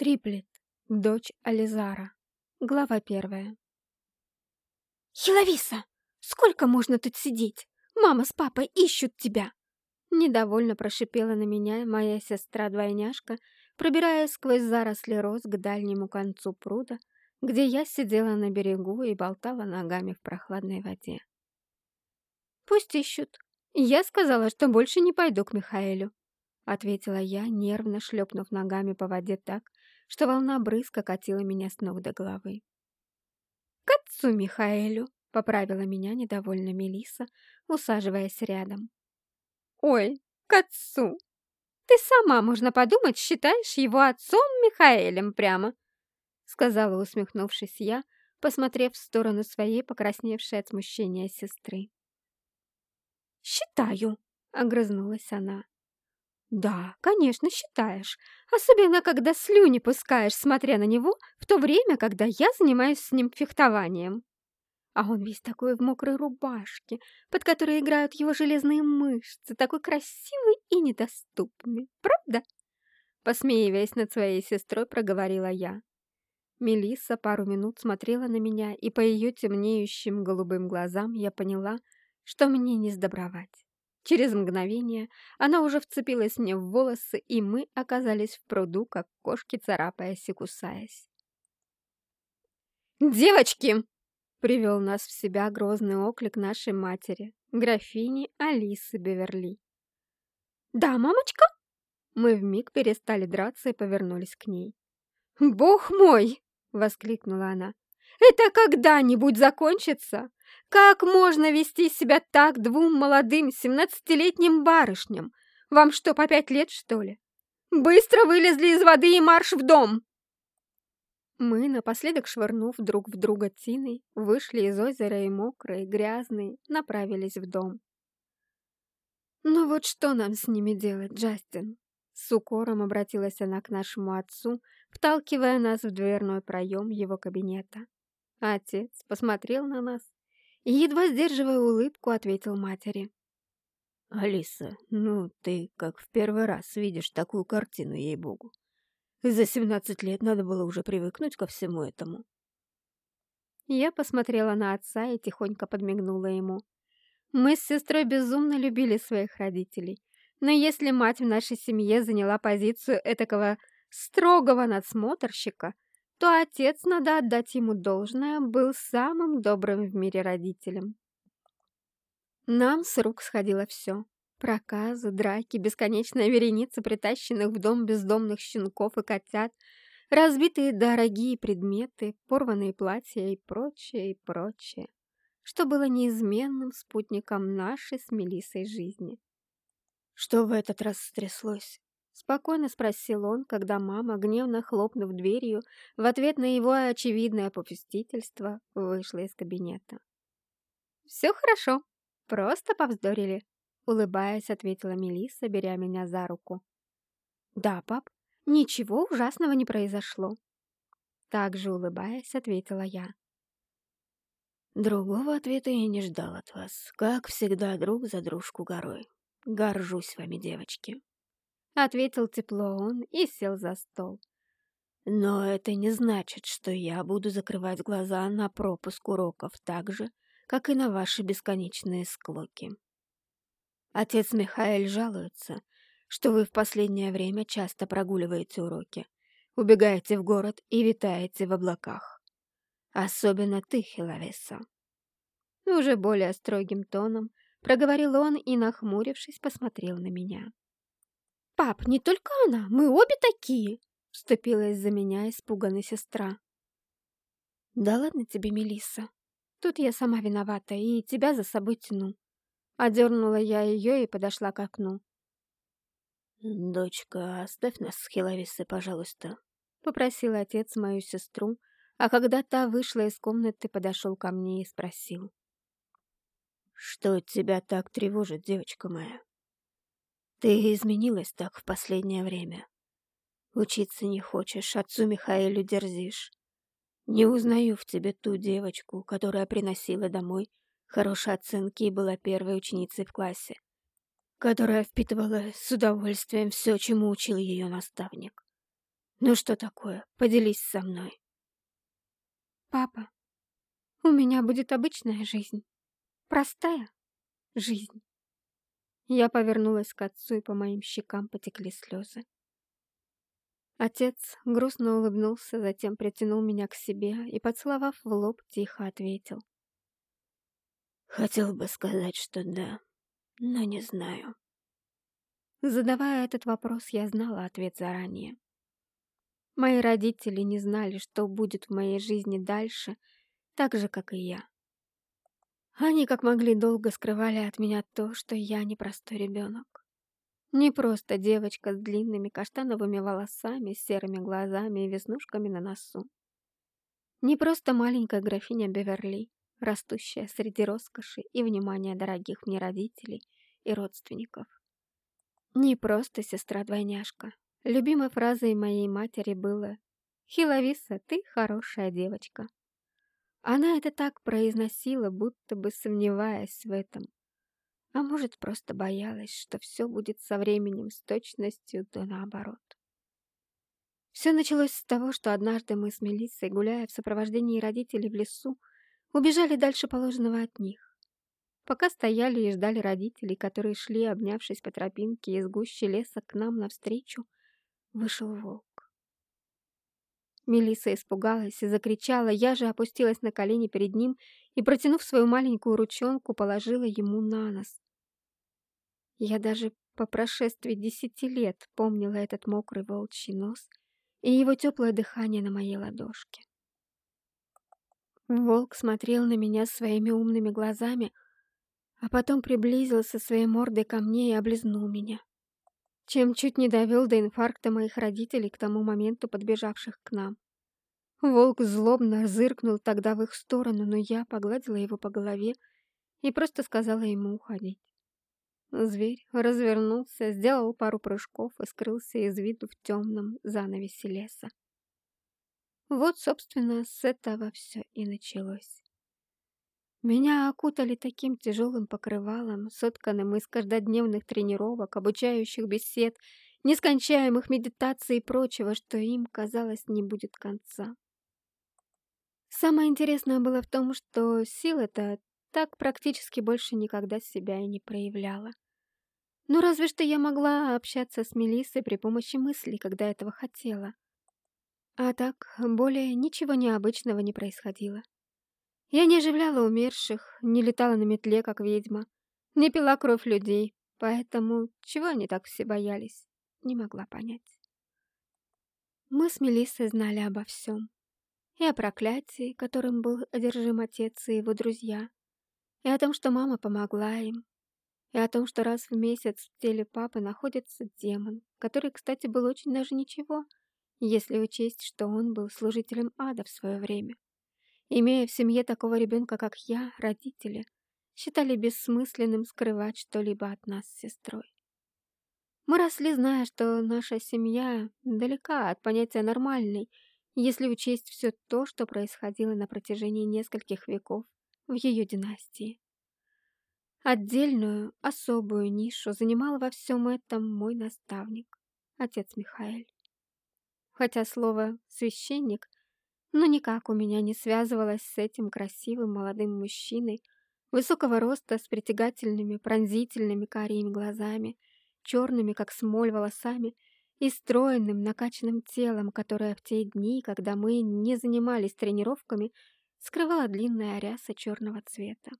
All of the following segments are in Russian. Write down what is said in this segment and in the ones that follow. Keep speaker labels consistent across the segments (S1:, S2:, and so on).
S1: Триплет. Дочь Ализара. Глава первая.
S2: «Хиловиса, сколько можно тут сидеть? Мама с папой ищут тебя!»
S1: Недовольно прошипела на меня моя сестра-двойняшка, пробираясь сквозь заросли роз к дальнему концу пруда, где я сидела на берегу и болтала ногами в прохладной воде. «Пусть ищут. Я сказала, что больше не пойду к Михаэлю», — ответила я, нервно шлепнув ногами по воде так, что волна брызга катила меня с ног до головы. «К отцу Михаэлю!» — поправила меня недовольно Мелиса, усаживаясь рядом. «Ой, к отцу! Ты сама, можно подумать, считаешь его отцом Михаэлем прямо!» — сказала, усмехнувшись я, посмотрев в сторону своей покрасневшей от смущения сестры.
S2: «Считаю!» — огрызнулась она.
S1: «Да, конечно, считаешь. Особенно, когда слюни пускаешь, смотря на него, в то время, когда я занимаюсь с ним фехтованием. А он весь такой в мокрой рубашке, под которой играют его железные мышцы, такой красивый и недоступный. Правда?» Посмеиваясь над своей сестрой, проговорила я. Мелисса пару минут смотрела на меня, и по ее темнеющим голубым глазам я поняла, что мне не сдобровать. Через мгновение она уже вцепилась мне в волосы, и мы оказались в пруду, как кошки, царапаясь и кусаясь. «Девочки!» — привел нас в себя грозный оклик нашей матери, графини Алисы Беверли.
S2: «Да, мамочка?»
S1: Мы вмиг перестали драться и повернулись к ней. «Бог мой!» — воскликнула она. «Это когда-нибудь закончится? Как можно вести себя так двум молодым семнадцатилетним барышням? Вам что, по пять лет, что ли? Быстро вылезли из воды и марш в дом!» Мы, напоследок швырнув друг в друга тиной, вышли из озера и мокрые, грязные, направились в дом. «Ну вот что нам с ними делать, Джастин?» С укором обратилась она к нашему отцу, вталкивая нас в дверной проем его кабинета. Отец посмотрел на нас едва сдерживая улыбку, ответил матери.
S3: «Алиса, ну ты как в первый раз видишь такую картину, ей-богу. За семнадцать лет надо было уже привыкнуть ко всему этому».
S1: Я посмотрела на отца и тихонько подмигнула ему. Мы с сестрой безумно любили своих родителей, но если мать в нашей семье заняла позицию этакого строгого надсмотрщика, то отец, надо отдать ему должное, был самым добрым в мире родителем. Нам с рук сходило все. Проказы, драки, бесконечная вереница притащенных в дом бездомных щенков и котят, разбитые дорогие предметы, порванные платья и прочее, и прочее, что было неизменным спутником нашей с Мелиссой жизни.
S3: Что в этот раз стряслось?
S1: Спокойно спросил он, когда мама, гневно хлопнув дверью, в ответ на его очевидное попустительство, вышла из кабинета. «Все хорошо, просто повздорили», — улыбаясь, ответила Мелисса, беря меня за руку. «Да, пап, ничего ужасного не произошло», — также улыбаясь, ответила я.
S3: «Другого ответа я не ждал от вас. Как всегда, друг за дружку горой. Горжусь вами, девочки».
S1: Ответил тепло он и сел за стол.
S3: Но это не значит, что я буду закрывать глаза на пропуск уроков так же, как и на ваши бесконечные склоки. Отец Михаил жалуется, что вы в последнее время часто прогуливаете уроки, убегаете в город и витаете в облаках. Особенно ты, Хиловеса.
S1: Уже более строгим тоном проговорил он и, нахмурившись, посмотрел на меня. «Пап, не только она, мы обе такие!» Вступилась за меня испуганная сестра. «Да ладно тебе, Мелисса. Тут я сама виновата и тебя за собой тяну». Одернула я ее и подошла к окну.
S3: «Дочка, оставь нас с Хиловисой, пожалуйста», —
S1: попросил отец мою сестру, а когда та вышла из комнаты, подошел ко мне и спросил.
S3: «Что тебя так тревожит, девочка моя?» Ты изменилась так в последнее время. Учиться не хочешь, отцу Михаилу дерзишь. Не узнаю в тебе ту девочку, которая приносила домой хорошие оценки и была первой ученицей в классе, которая впитывала с удовольствием все, чему учил ее наставник. Ну что такое? Поделись со мной.
S2: Папа, у меня будет обычная жизнь. Простая жизнь.
S1: Я повернулась к отцу, и по моим щекам потекли слезы. Отец грустно улыбнулся, затем притянул меня к себе и, поцеловав в лоб, тихо ответил.
S3: Хотел бы сказать, что да, но не знаю.
S1: Задавая этот вопрос, я знала ответ заранее. Мои родители не знали, что будет в моей жизни дальше, так же, как и я. Они как могли долго скрывали от меня то, что я не простой ребенок. Не просто девочка с длинными каштановыми волосами, серыми глазами и веснушками на носу. Не просто маленькая графиня Беверли, растущая среди роскоши и внимания дорогих мне родителей и родственников. Не просто сестра-двойняшка, Любимой фразой моей матери было «Хиловиса, ты хорошая девочка». Она это так произносила, будто бы сомневаясь в этом. А может, просто боялась, что все будет со временем с точностью да наоборот. Все началось с того, что однажды мы с Мелиссой, гуляя в сопровождении родителей в лесу, убежали дальше положенного от них. Пока стояли и ждали родителей, которые шли, обнявшись по тропинке из гущи леса к нам навстречу, вышел волк. Мелиса испугалась и закричала, я же опустилась на колени перед ним и, протянув свою маленькую ручонку, положила ему на нос. Я даже по прошествии десяти лет помнила этот мокрый волчий нос и его теплое дыхание на моей ладошке. Волк смотрел на меня своими умными глазами, а потом приблизился своей мордой ко мне и облизнул меня чем чуть не довел до инфаркта моих родителей к тому моменту, подбежавших к нам. Волк злобно зыркнул тогда в их сторону, но я погладила его по голове и просто сказала ему уходить. Зверь развернулся, сделал пару прыжков и скрылся из виду в темном занавесе леса. Вот, собственно, с этого все и началось. Меня окутали таким тяжелым покрывалом, сотканным из каждодневных тренировок, обучающих бесед, нескончаемых медитаций и прочего, что им, казалось, не будет конца. Самое интересное было в том, что сила-то так практически больше никогда себя и не проявляла. Ну, разве что я могла общаться с Мелиссой при помощи мыслей, когда этого хотела. А так, более ничего необычного не происходило. Я не оживляла умерших, не летала на метле, как ведьма, не пила кровь людей, поэтому чего они так все боялись, не могла понять. Мы с Мелиссой знали обо всем. И о проклятии, которым был одержим отец и его друзья, и о том, что мама помогла им, и о том, что раз в месяц в теле папы находится демон, который, кстати, был очень даже ничего, если учесть, что он был служителем ада в свое время. Имея в семье такого ребенка, как я, родители считали бессмысленным скрывать что-либо от нас с сестрой. Мы росли, зная, что наша семья далека от понятия нормальной, если учесть все то, что происходило на протяжении нескольких веков в ее династии. Отдельную, особую нишу занимал во всем этом мой наставник, отец Михаил. Хотя слово «священник» но никак у меня не связывалось с этим красивым молодым мужчиной, высокого роста с притягательными, пронзительными карими глазами, черными, как смоль, волосами и стройным, накачанным телом, которое в те дни, когда мы не занимались тренировками, скрывала длинная ряса черного цвета.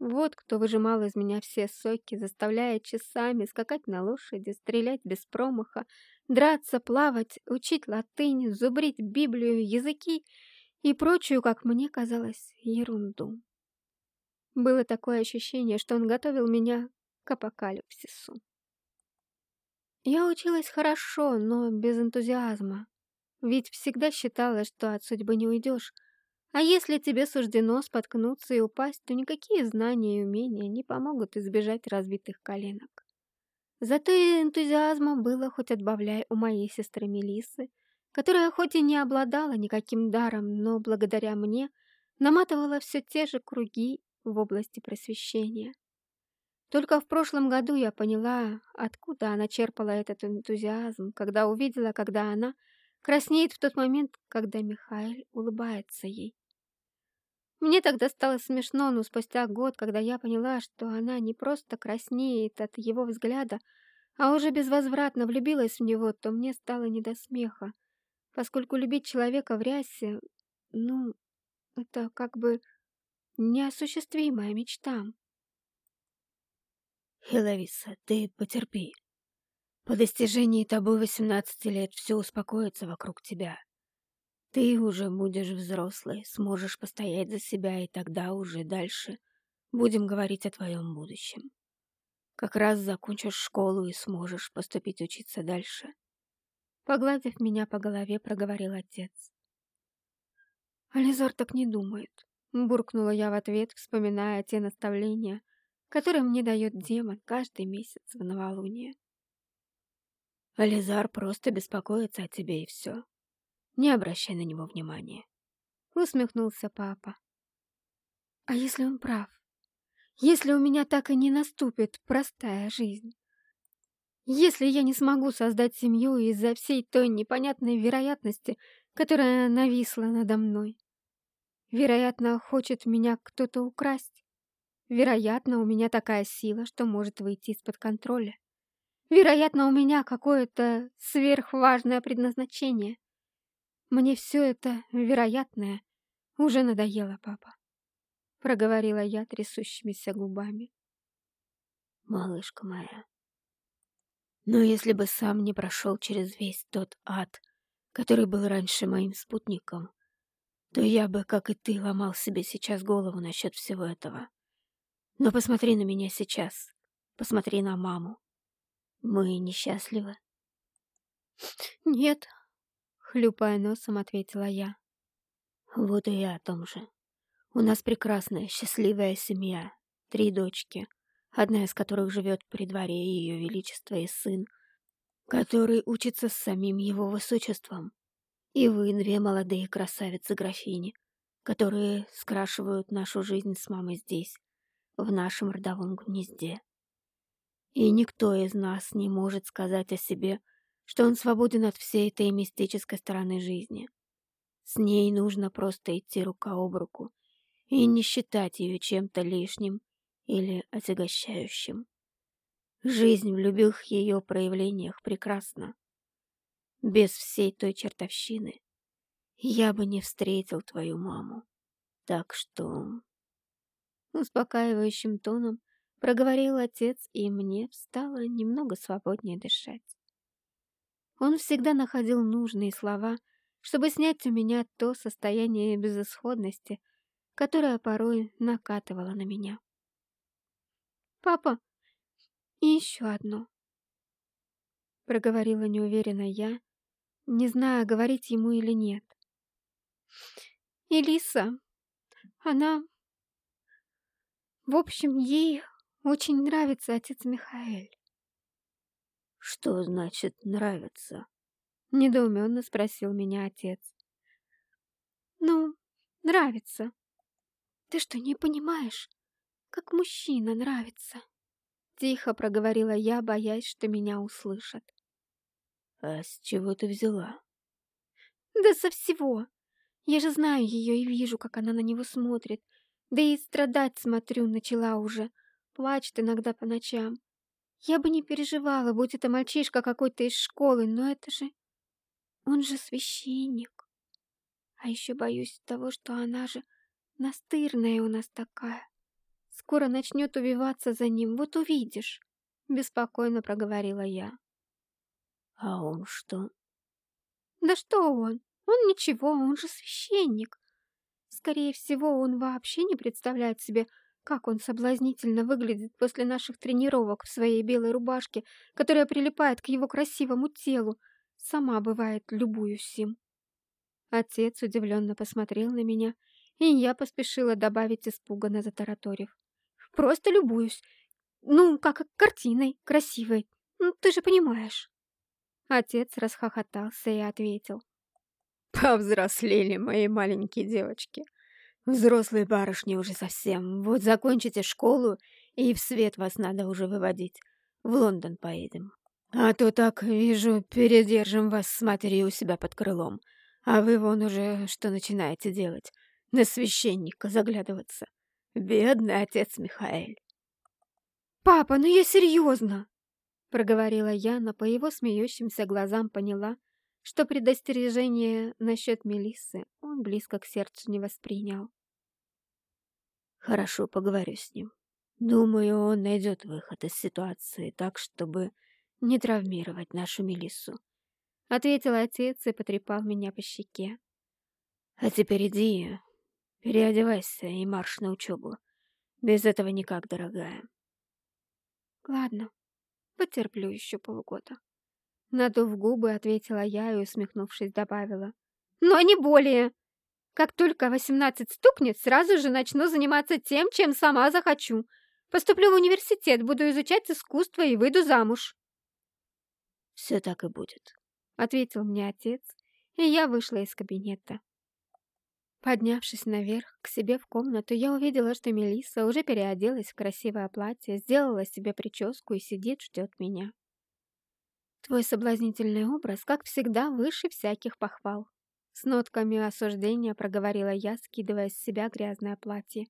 S1: Вот кто выжимал из меня все соки, заставляя часами скакать на лошади, стрелять без промаха, драться, плавать, учить латынь, зубрить Библию, языки и прочую, как мне казалось, ерунду. Было такое ощущение, что он готовил меня к апокалипсису. Я училась хорошо, но без энтузиазма, ведь всегда считала, что от судьбы не уйдешь, а если тебе суждено споткнуться и упасть, то никакие знания и умения не помогут избежать разбитых коленок. Зато и энтузиазма было хоть отбавляй у моей сестры Мелисы, которая хоть и не обладала никаким даром, но благодаря мне наматывала все те же круги в области просвещения. Только в прошлом году я поняла, откуда она черпала этот энтузиазм, когда увидела, когда она краснеет в тот момент, когда Михаил улыбается ей. Мне тогда стало смешно, но спустя год, когда я поняла, что она не просто краснеет от его взгляда, а уже безвозвратно влюбилась в него, то мне стало не до смеха, поскольку любить человека в рясе, ну, это как бы неосуществимая мечта.
S3: Хеловиса, ты потерпи. По достижении тобой 18 лет все успокоится вокруг тебя. Ты уже будешь взрослой, сможешь постоять за себя, и тогда уже дальше будем говорить о твоем будущем. Как раз закончишь школу и сможешь поступить учиться дальше.
S1: Погладив меня по голове, проговорил отец. Ализар так не думает. Буркнула я в ответ, вспоминая те наставления, которые мне дает демон каждый месяц в новолуние.
S3: Ализар просто беспокоится о тебе и все. Не обращай на него внимания.
S1: Усмехнулся папа. А если он прав? Если у меня так и не наступит простая жизнь? Если я не смогу создать семью из-за всей той непонятной вероятности, которая нависла надо мной? Вероятно, хочет меня кто-то украсть. Вероятно, у меня такая сила, что может выйти из-под контроля. Вероятно, у меня какое-то сверхважное предназначение. Мне все это, вероятное, уже надоело, папа проговорила я трясущимися губами.
S3: Малышка моя, но если бы сам не прошел через весь тот ад, который был раньше моим спутником, то я бы, как и ты, ломал себе сейчас голову насчет всего этого. Но посмотри на меня сейчас, посмотри на маму. Мы несчастливы?
S1: Нет, хлюпая носом, ответила я.
S3: Вот и я о том же. У нас прекрасная, счастливая семья. Три дочки, одна из которых живет при дворе Ее Величества и сын, который учится с самим его высочеством. И вы две молодые красавицы-графини, которые скрашивают нашу жизнь с мамой здесь, в нашем родовом гнезде. И никто из нас не может сказать о себе, что он свободен от всей этой мистической стороны жизни. С ней нужно просто идти рука об руку и не считать ее чем-то лишним или отягощающим. Жизнь в любых ее проявлениях прекрасна. Без всей той чертовщины я бы не встретил твою маму. Так что...
S1: Успокаивающим тоном проговорил отец, и мне стало немного свободнее дышать. Он всегда находил нужные слова, чтобы снять у меня то состояние безысходности, которая порой накатывала на меня. «Папа, и еще одно!» Проговорила неуверенно я, не зная, говорить ему или нет. «Элиса, она... В общем, ей очень нравится отец Михаэль».
S3: «Что значит «нравится»?»
S1: — недоуменно спросил меня отец. «Ну, нравится. Ты что, не понимаешь, как мужчина нравится?» Тихо проговорила я, боясь, что меня услышат.
S3: «А с чего ты взяла?»
S1: «Да со всего. Я же знаю ее и вижу, как она на него смотрит. Да и страдать смотрю начала уже. Плачет иногда по ночам. Я бы не переживала, будь это мальчишка какой-то из школы, но это же... Он же священник. А еще боюсь того, что она же Настырная у нас такая. Скоро начнет убиваться за ним, вот увидишь. Беспокойно проговорила я.
S3: А он что?
S1: Да что он? Он ничего, он же священник. Скорее всего, он вообще не представляет себе, как он соблазнительно выглядит после наших тренировок в своей белой рубашке, которая прилипает к его красивому телу. Сама бывает, любуюсь им. Отец удивленно посмотрел на меня и я поспешила добавить испуганно затараторив. «Просто любуюсь. Ну, как картиной, красивой. Ну, ты же понимаешь». Отец расхохотался и ответил.
S3: «Повзрослели мои маленькие девочки. Взрослые барышни уже совсем. Вот закончите школу, И в свет вас надо уже выводить. В Лондон поедем. А то так, вижу, передержим вас с матерью у себя под крылом. А вы вон уже что начинаете делать? На священника заглядываться. Бедный отец Михаэль.
S2: «Папа, ну я серьезно!» Проговорила я, но по его смеющимся глазам поняла, что предостережение насчет Мелиссы он близко к сердцу не воспринял.
S3: Хорошо, поговорю с ним. Думаю, он найдет выход из ситуации так, чтобы не травмировать нашу Мелиссу.
S1: Ответил отец и потрепал меня по щеке.
S3: А теперь иди, переодевайся и марш на учебу. Без этого никак, дорогая.
S2: Ладно, потерплю еще полгода.
S1: Надув губы, ответила я и, усмехнувшись, добавила. Но не более. Как только восемнадцать стукнет, сразу же начну заниматься тем, чем сама захочу. Поступлю в университет, буду изучать искусство и выйду замуж.
S3: Все так и будет,
S1: ответил мне отец, и я вышла из кабинета. Поднявшись наверх, к себе в комнату, я увидела, что Мелисса уже переоделась в красивое платье, сделала себе прическу и сидит, ждет меня. Твой соблазнительный образ, как всегда, выше всяких похвал. С нотками осуждения проговорила я, скидывая с себя грязное платье.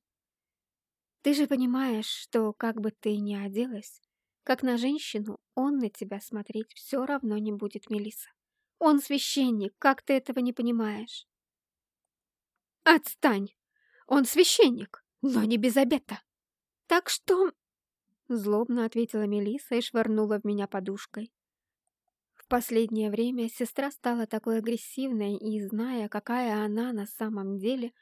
S1: Ты же понимаешь, что как бы ты ни оделась, как на женщину, он на тебя смотреть все равно не будет, Мелиса. Он священник, как ты этого не понимаешь?
S2: Отстань! Он священник, но не без обета. Так что...
S1: Злобно ответила Мелиса и швырнула в меня подушкой последнее время сестра стала такой агрессивной, и, зная, какая она на самом деле,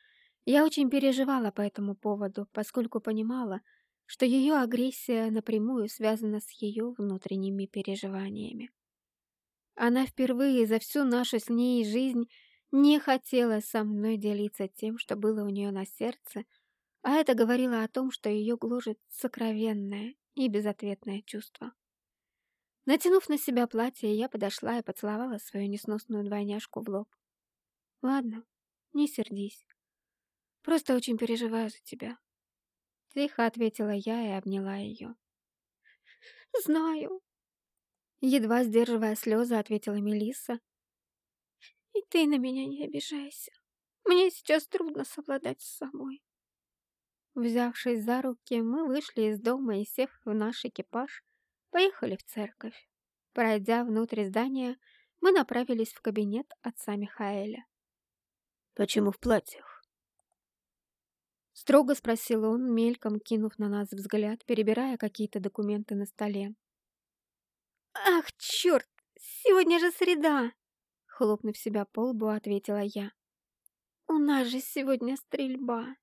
S1: я очень переживала по этому поводу, поскольку понимала, что ее агрессия напрямую связана с ее внутренними переживаниями. Она впервые за всю нашу с ней жизнь не хотела со мной делиться тем, что было у нее на сердце, а это говорило о том, что ее гложет сокровенное и безответное чувство. Натянув на себя платье, я подошла и поцеловала свою несносную двойняшку в лоб. «Ладно, не сердись. Просто очень переживаю за тебя». Тихо ответила я и обняла ее.
S2: «Знаю»,
S1: Едва сдерживая слезы, ответила Мелисса.
S2: «И ты на меня не обижайся. Мне сейчас трудно совладать с собой».
S1: Взявшись за руки, мы вышли из дома и, сев в наш экипаж, Поехали в церковь. Пройдя внутрь здания, мы направились в кабинет отца Михаэля.
S3: «Почему в платьях?»
S1: Строго спросил он, мельком кинув на нас взгляд, перебирая какие-то документы на столе.
S2: «Ах, черт! Сегодня же среда!»
S1: Хлопнув себя по лбу, ответила я.
S2: «У нас же сегодня стрельба!»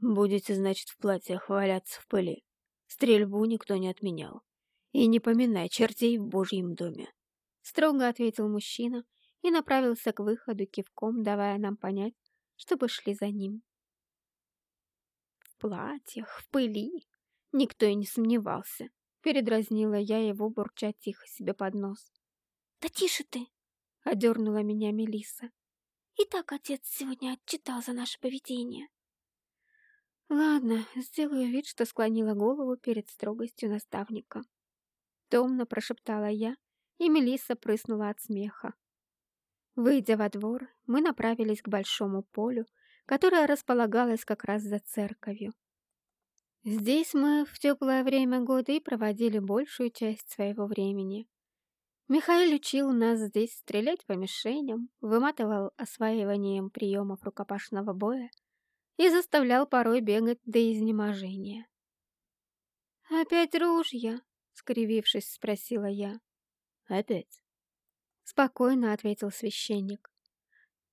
S3: «Будете, значит, в платьях валяться в пыли?» Стрельбу никто не отменял. И не поминай чертей в божьем доме.
S1: Строго ответил мужчина и направился к выходу кивком, давая нам понять, чтобы шли за ним. В платьях, в пыли. Никто и не сомневался. Передразнила я его, бурча тихо себе под нос.
S2: «Да тише ты!»
S1: — одернула меня Мелиса.
S2: «И так отец сегодня отчитал за наше поведение».
S1: Ладно, сделаю вид, что склонила голову перед строгостью наставника. Томно прошептала я, и Мелисса прыснула от смеха. Выйдя во двор, мы направились к большому полю, которое располагалось как раз за церковью. Здесь мы в теплое время года и проводили большую часть своего времени. Михаил учил нас здесь стрелять по мишеням, выматывал осваиванием приемов рукопашного боя, и заставлял порой бегать до изнеможения. «Опять ружья?» — скривившись, спросила я.
S3: «Опять?»
S1: — спокойно ответил священник.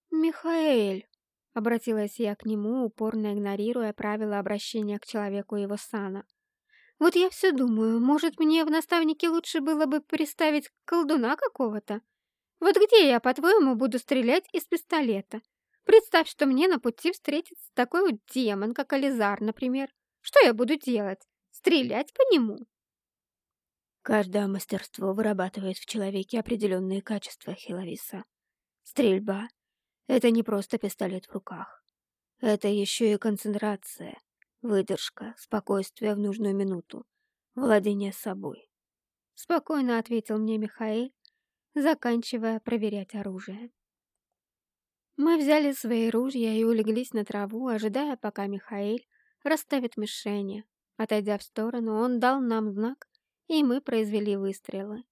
S2: «Михаэль!»
S1: — обратилась я к нему, упорно игнорируя правила обращения к человеку его сана. «Вот я все думаю, может, мне в наставнике лучше было бы представить колдуна какого-то? Вот где я, по-твоему, буду стрелять из пистолета? Представь, что мне на пути встретится такой вот демон, как Ализар, например. Что я буду делать? Стрелять по нему?
S3: Каждое мастерство вырабатывает в человеке определенные качества Хиловиса. Стрельба — это не просто пистолет в руках. Это еще и концентрация, выдержка, спокойствие в нужную минуту, владение собой.
S1: Спокойно ответил мне Михаил, заканчивая проверять оружие. Мы взяли свои ружья и улеглись на траву, ожидая, пока Михаил расставит мишени. Отойдя в сторону, он дал нам знак, и мы произвели выстрелы.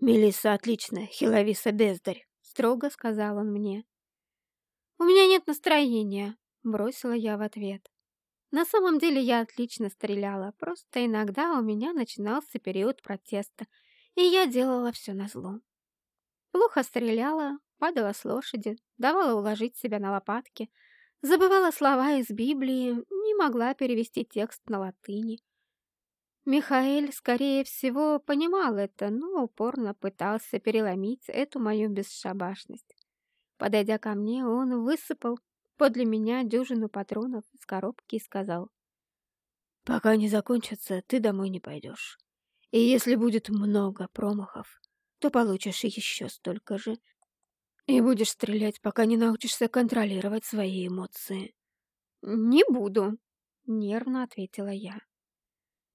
S3: «Мелисса отлично, Хиловиса бездарь», —
S1: строго сказал он мне. «У меня нет настроения», — бросила я в ответ. На самом деле я отлично стреляла, просто иногда у меня начинался период протеста, и я делала все назло. Плохо стреляла, падала с лошади, давала уложить себя на лопатки, забывала слова из Библии, не могла перевести текст на латыни. Михаил, скорее всего, понимал это, но упорно пытался переломить эту мою бесшабашность. Подойдя ко мне, он высыпал подле меня дюжину патронов из коробки и сказал.
S3: «Пока не закончится, ты домой не пойдешь. И если будет много промахов, то получишь еще столько же. И будешь стрелять, пока не научишься контролировать свои эмоции».
S1: «Не буду», — нервно ответила я.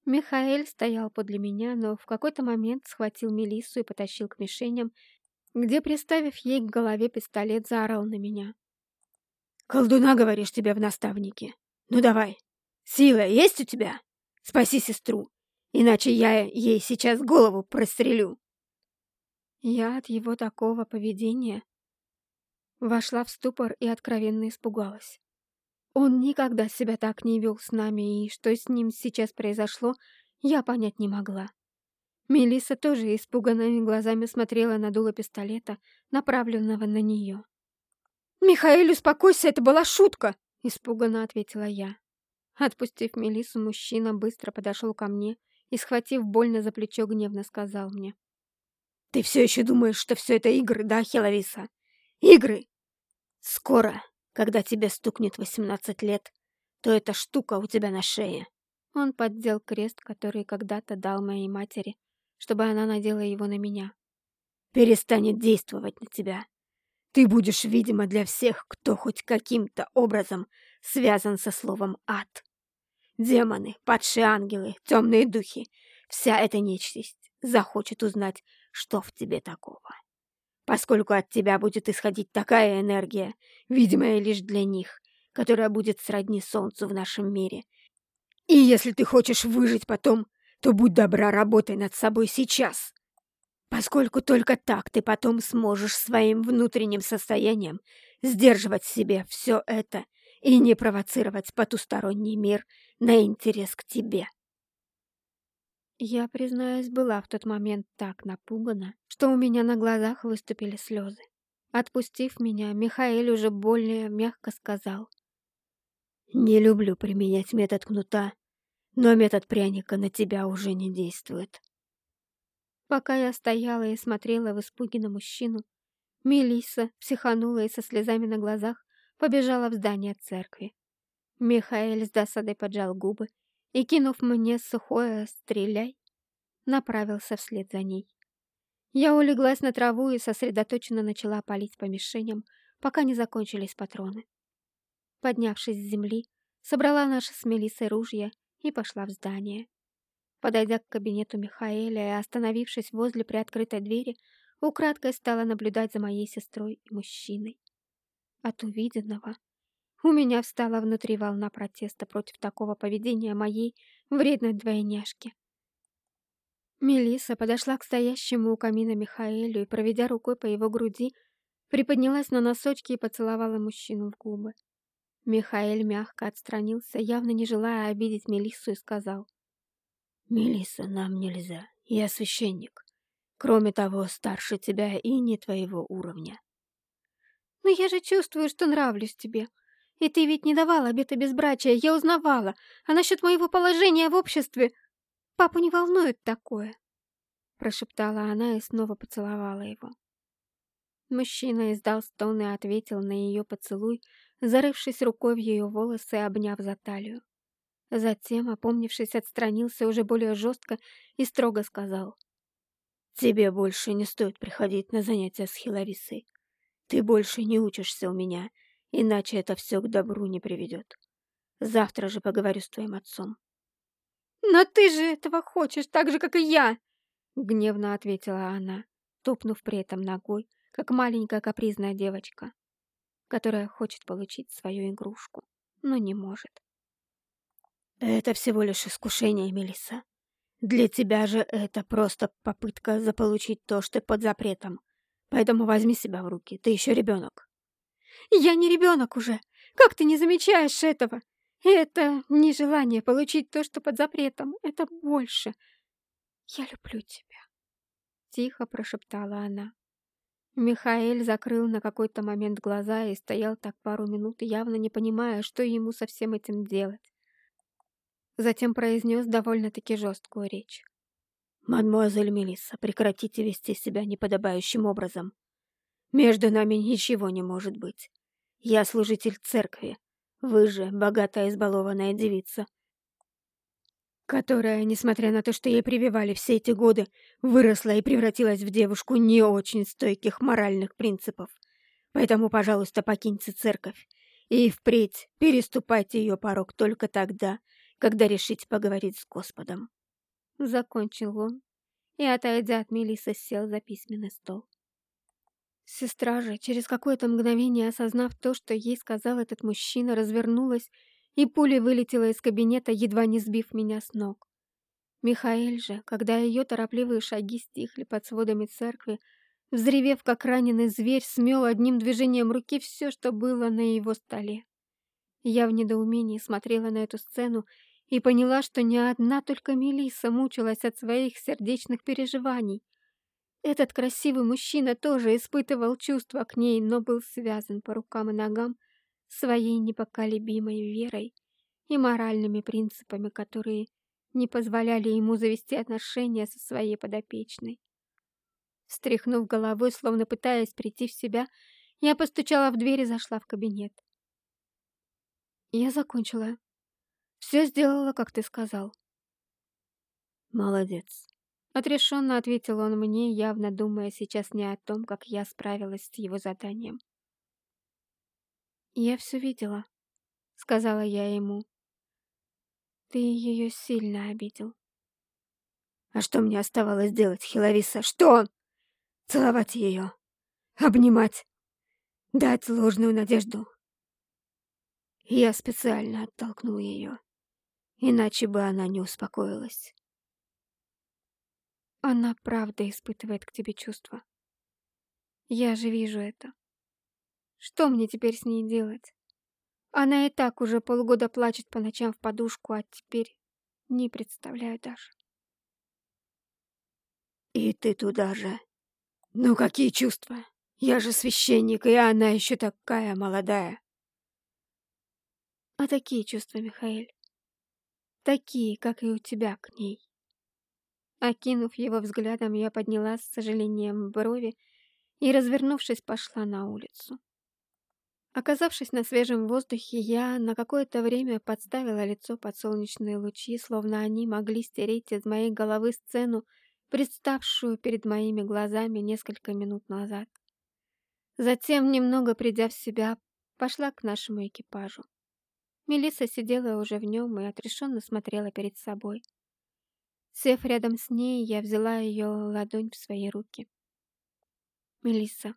S1: Михаил стоял подле меня, но в какой-то момент схватил Мелиссу и потащил к мишеням, где, приставив ей к голове пистолет, заорал на меня.
S3: «Колдуна, говоришь, тебе в наставнике? Ну давай, сила есть у тебя? Спаси сестру, иначе я ей сейчас голову прострелю!»
S1: Я от его такого поведения вошла в ступор и откровенно испугалась. Он никогда себя так не вел с нами, и что с ним сейчас произошло, я понять не могла. Мелисса тоже испуганными глазами смотрела на дуло пистолета, направленного на нее.
S2: «Михаил, успокойся, это была шутка!»
S1: — испуганно ответила я. Отпустив Мелиссу, мужчина быстро подошел ко мне и, схватив больно за плечо, гневно сказал мне.
S3: «Ты все еще думаешь, что все это игры, да, Хеловиса? Игры! Скоро когда тебе стукнет восемнадцать лет, то эта штука у тебя на шее».
S1: Он поддел крест, который когда-то дал моей матери, чтобы она надела его на меня.
S3: «Перестанет действовать на тебя. Ты будешь, видимо, для всех, кто хоть каким-то образом связан со словом «ад». Демоны, падшие ангелы, темные духи — вся эта нечисть захочет узнать, что в тебе такого поскольку от тебя будет исходить такая энергия, видимая лишь для них, которая будет сродни солнцу в нашем мире. И если ты хочешь выжить потом, то будь добра, работай над собой сейчас, поскольку только так ты потом сможешь своим внутренним состоянием сдерживать в себе все это и не провоцировать потусторонний мир на интерес к тебе.
S1: Я, признаюсь, была в тот момент так напугана, что у меня на глазах выступили слезы. Отпустив меня, Михаил уже более мягко сказал.
S3: «Не люблю применять метод кнута, но метод пряника на тебя уже не действует».
S1: Пока я стояла и смотрела в испуге на мужчину, Мелисса психанула и со слезами на глазах побежала в здание церкви. Михаил с досадой поджал губы и, кинув мне сухое «стреляй», направился вслед за ней. Я улеглась на траву и сосредоточенно начала палить по мишеням, пока не закончились патроны. Поднявшись с земли, собрала наши с Мелиссой ружья и пошла в здание. Подойдя к кабинету Михаэля и остановившись возле приоткрытой двери, украдкой стала наблюдать за моей сестрой и мужчиной. От увиденного у меня встала внутри волна протеста против такого поведения моей вредной двойняшки. Мелиса подошла к стоящему у камина Михаэлю и, проведя рукой по его груди, приподнялась на носочки и поцеловала мужчину в губы. Михаэль мягко отстранился, явно не желая обидеть Мелиссу, и сказал.
S3: «Мелисса, нам нельзя. Я священник. Кроме того, старше тебя и не твоего уровня».
S1: «Но я же чувствую, что нравлюсь тебе. И ты ведь не давала обета безбрачия, я узнавала. А насчет моего положения в обществе... Папу не волнует такое. Прошептала она и снова поцеловала его. Мужчина издал стон и ответил на ее поцелуй, зарывшись рукой в ее волосы и обняв за талию. Затем, опомнившись, отстранился уже более жестко и строго сказал.
S3: «Тебе больше не стоит приходить на занятия с Хиловисой. Ты больше не учишься у меня, иначе это все к добру не приведет. Завтра же поговорю с твоим отцом.
S2: «Но ты же этого хочешь, так же, как и я!» Гневно ответила она, топнув при этом ногой, как маленькая капризная девочка, которая хочет получить свою игрушку, но не может.
S3: «Это всего лишь искушение, Мелисса. Для тебя же это просто попытка заполучить то, что под запретом. Поэтому возьми себя в руки, ты еще ребенок».
S2: «Я не ребенок уже! Как ты не замечаешь этого? Это не желание получить то, что под запретом, это больше. Я люблю тебя», — тихо прошептала она. Михаэль закрыл на какой-то момент глаза и стоял так пару минут, явно не понимая, что ему со всем этим делать. Затем произнес довольно-таки жесткую речь.
S3: «Мадмуазель Мелисса, прекратите вести себя неподобающим образом. Между нами ничего не может быть. Я служитель церкви. Вы же богатая избалованная девица, которая, несмотря на то, что ей прививали все эти годы, выросла и превратилась в девушку не очень стойких моральных принципов. Поэтому, пожалуйста, покиньте церковь и впредь переступайте ее порог только тогда, когда решите поговорить с Господом.
S2: Закончил он и, отойдя от Мелисы, сел за письменный стол. Сестра же, через какое-то мгновение осознав то, что ей сказал этот мужчина, развернулась и пуля вылетела из кабинета, едва не сбив меня с ног. Михаэль же, когда ее торопливые шаги стихли под сводами церкви, взревев, как раненый зверь, смел одним движением руки все, что было на его столе. Я в недоумении смотрела на эту сцену и поняла, что не одна только Мелиса мучилась от своих сердечных переживаний. Этот красивый мужчина тоже испытывал чувства к ней, но был связан по рукам и ногам своей непоколебимой верой и моральными принципами, которые не позволяли ему завести отношения со своей подопечной. Стряхнув головой, словно пытаясь прийти в себя, я постучала в дверь и зашла в кабинет. Я закончила. Все сделала, как ты сказал.
S3: Молодец.
S2: Отрешенно ответил он мне, явно думая сейчас не о том, как я справилась с его заданием. «Я все видела», — сказала я ему. «Ты ее сильно обидел».
S3: «А что мне оставалось делать, Хиловиса? Что? Целовать ее? Обнимать? Дать ложную надежду?» Я специально оттолкнул ее, иначе бы она не успокоилась.
S2: Она правда испытывает к тебе чувства. Я же вижу это. Что мне теперь с ней делать? Она и так уже полгода плачет по ночам в подушку, а теперь не представляю даже.
S3: И ты туда же. Ну какие чувства? Я же священник, и она еще такая молодая.
S2: А такие чувства, Михаил. Такие, как и у тебя к ней. Окинув его взглядом, я подняла с сожалением брови и, развернувшись, пошла на улицу. Оказавшись на свежем воздухе, я на какое-то время подставила лицо под солнечные лучи, словно они могли стереть из моей головы сцену, представшую перед моими глазами несколько минут назад. Затем, немного придя в себя, пошла к нашему экипажу. Мелисса сидела уже в нем и отрешенно смотрела перед собой. Сев рядом с ней, я взяла ее ладонь в свои руки. Мелисса,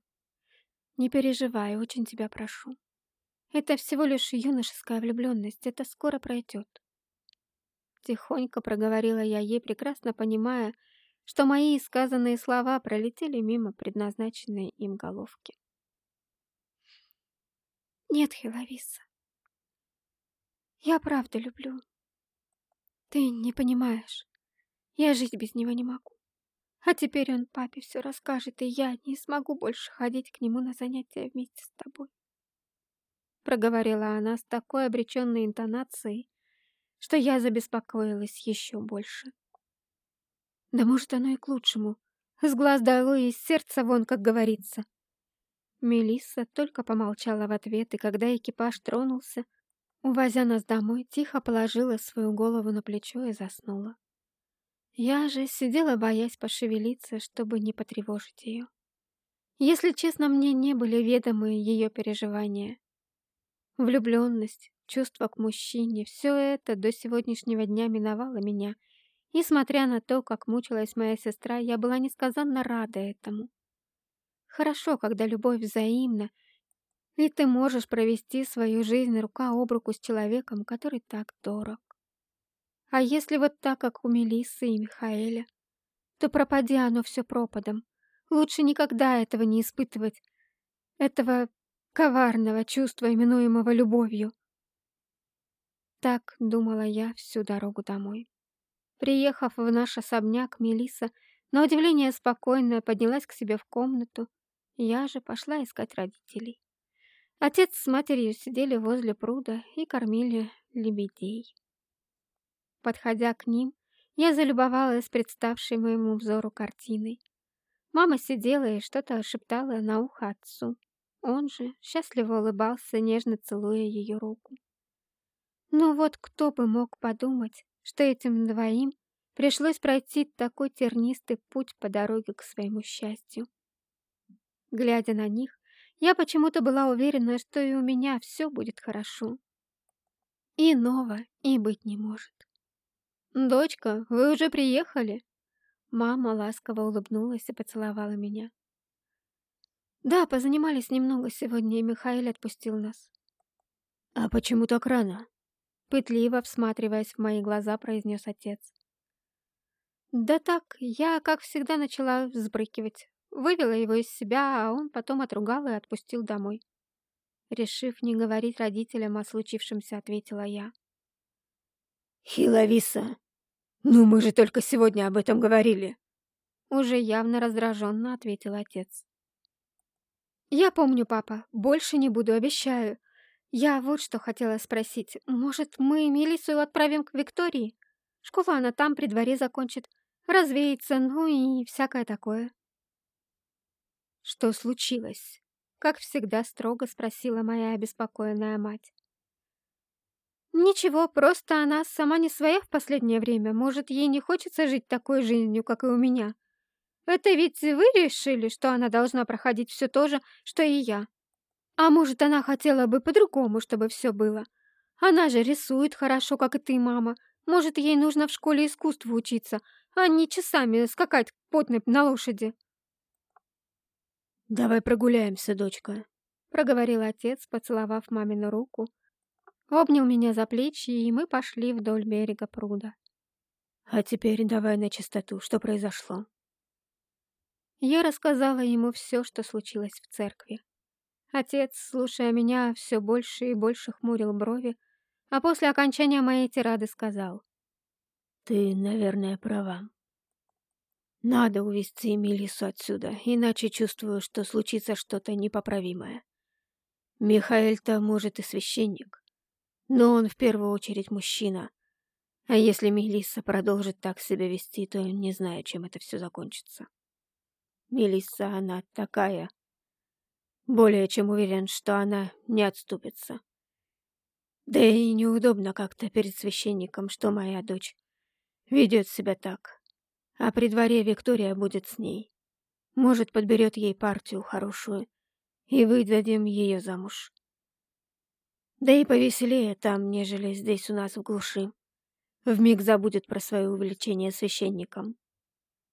S2: не переживай, очень тебя прошу. Это всего лишь юношеская влюбленность, это скоро пройдет. Тихонько проговорила я ей, прекрасно понимая, что мои сказанные слова пролетели мимо предназначенной им головки. Нет, Хиловиса, я правда люблю. Ты не понимаешь, я жить без него не могу. А теперь он папе все расскажет, и я не смогу больше ходить к нему на занятия вместе с тобой. Проговорила она с такой обреченной интонацией, что я забеспокоилась еще больше. Да может, оно и к лучшему. С глаз долой, из сердца вон, как говорится. Мелисса только помолчала в ответ, и когда экипаж тронулся, увозя нас домой, тихо положила свою голову на плечо и заснула. Я же сидела, боясь пошевелиться, чтобы не потревожить ее. Если честно, мне не были ведомы ее переживания. Влюбленность,
S1: чувство к мужчине, все это до сегодняшнего дня миновало меня. Несмотря на то, как мучилась моя сестра, я была несказанно рада этому. Хорошо, когда любовь взаимна, и ты можешь провести свою жизнь рука об руку с человеком, который так дорог. А если вот так, как у Мелиссы и Михаэля, то пропади оно все пропадом. Лучше никогда этого не испытывать, этого коварного чувства, именуемого любовью. Так думала я всю дорогу домой. Приехав в наш особняк, Мелиса, на удивление спокойно поднялась к себе в комнату. Я же пошла искать родителей. Отец с матерью сидели возле пруда и кормили лебедей. Подходя к ним, я залюбовалась представшей моему взору картиной. Мама сидела и что-то шептала на ухо отцу. Он же счастливо улыбался, нежно целуя ее руку. Но вот кто бы мог подумать, что этим двоим пришлось пройти такой тернистый путь по дороге к своему счастью. Глядя на них, я почему-то была уверена, что и у меня все будет хорошо. Иного и быть не может. «Дочка, вы уже приехали?» Мама ласково улыбнулась и поцеловала меня. «Да, позанимались немного сегодня, и Михаил отпустил нас».
S3: «А почему так рано?»
S1: Пытливо всматриваясь в мои глаза, произнес отец. «Да так, я, как всегда, начала взбрыкивать. Вывела его из себя, а он потом отругал и отпустил домой. Решив не говорить родителям о случившемся, ответила я.
S3: «Хиловиса, ну мы же только сегодня об этом говорили!»
S1: Уже явно раздраженно ответил отец. «Я помню, папа, больше не буду, обещаю. Я вот что хотела спросить. Может, мы Мелиссу отправим к Виктории? Школу она там при дворе закончит, развеется, ну и всякое такое». «Что случилось?» — как всегда строго спросила моя обеспокоенная мать. «Ничего, просто она сама не своя в последнее время. Может, ей не хочется жить такой жизнью, как и у меня. Это ведь вы решили, что она должна проходить все то же, что и я. А может, она хотела бы по-другому, чтобы все было. Она же рисует хорошо, как и ты, мама. Может, ей нужно в школе искусства учиться, а не часами скакать потной на лошади».
S3: «Давай прогуляемся, дочка», —
S1: проговорил отец, поцеловав мамину руку, обнял меня за плечи, и мы пошли вдоль берега пруда.
S3: «А теперь давай на чистоту, что произошло?»
S1: Я рассказала ему все, что случилось в церкви. Отец, слушая меня, все больше и больше хмурил брови, а после окончания моей тирады сказал.
S3: «Ты, наверное, права. Надо увезти Мелису отсюда, иначе чувствую, что случится что-то непоправимое. Михаэль-то, может, и священник, но он в первую очередь мужчина. А если Мелисса продолжит так себя вести, то не знаю, чем это все закончится. Мелисса, она такая. Более чем уверен, что она не отступится. Да и неудобно как-то перед священником, что моя дочь ведет себя так. А при дворе Виктория будет с ней. Может, подберет ей партию хорошую, и выдадим ее замуж. Да и повеселее там, нежели здесь у нас в глуши. Вмиг забудет про свое увлечение священником.